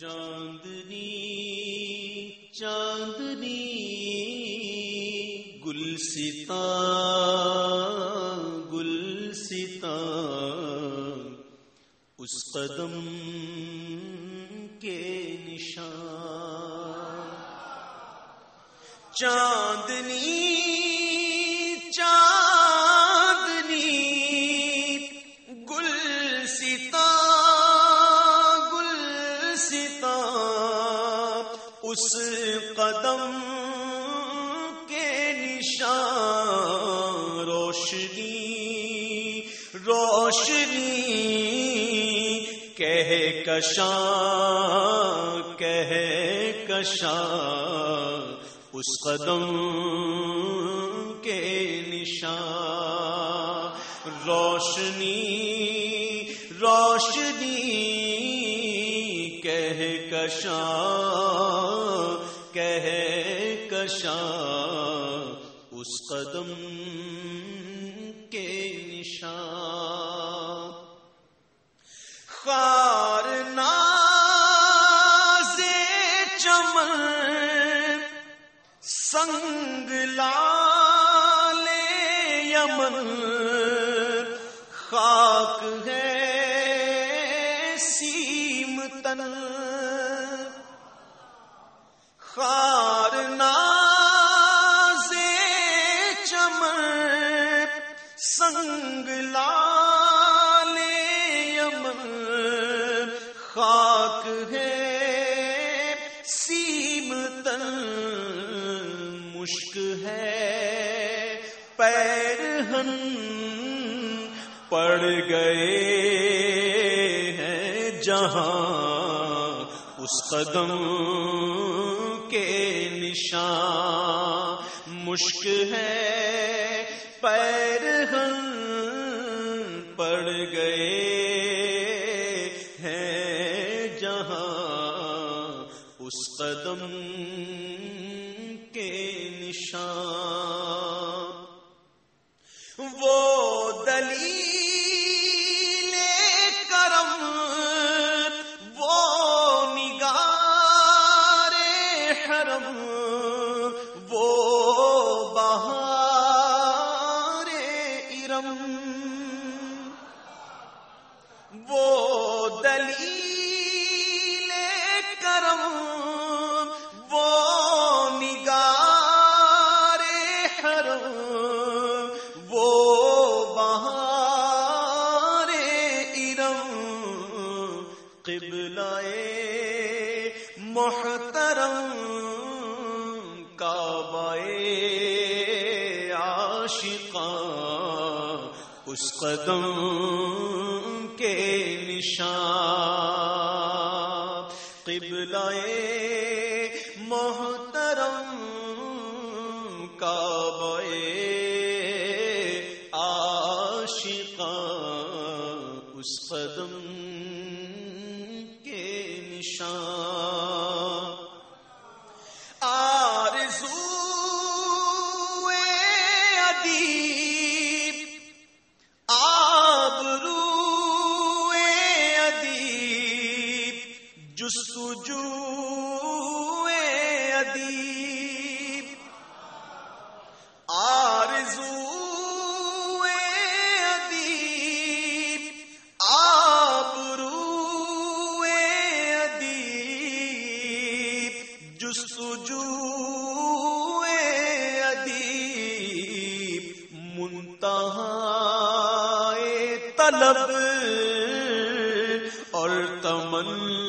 چاندنی چاندنی گل سیتا گل سیتا اس قدم کے نشان۔ چاندنی اس قدم کے نشان روشنی روشنی، کہہ کشاں کہہ کشاں، اس قدم کے نشان، روشنی روشنی کہہ کشاں، اس قدم کے نشان خار ناز چمن، سنگ لال یمن۔ خاک ہے سیم تن۔ خار سنگ لال یمن خاک ہے سیم تن مشک ہے پیر ہن پڑ گئے ہیں جہاں اس قدم کے نشان مشک ہے پیر پڑ گئے ہیں جہاں اس قدم کے نشان وہ دلیل کرم وہ نگار حرم۔ وہ بہار ارم۔ قبلائے محترم کعبائے عاشقان اس قدم کے نشان قبلائے محترم کعبے عاشقان اس قدم کے نشان جستجو ادیب آرزو ادیب آبرو ادیب جستجو ادیب منتہا طلب اور تمن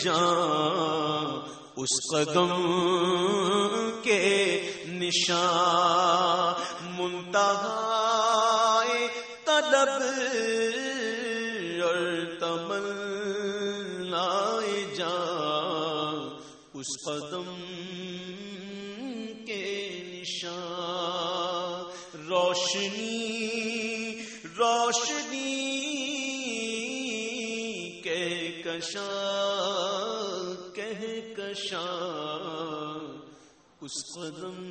جان، اس قدم کے نشان منتہا طلب اور تمل لائے جان، اس قدم کے نشان، روشنی روشنی کشاں کہہ کشاں اس قدم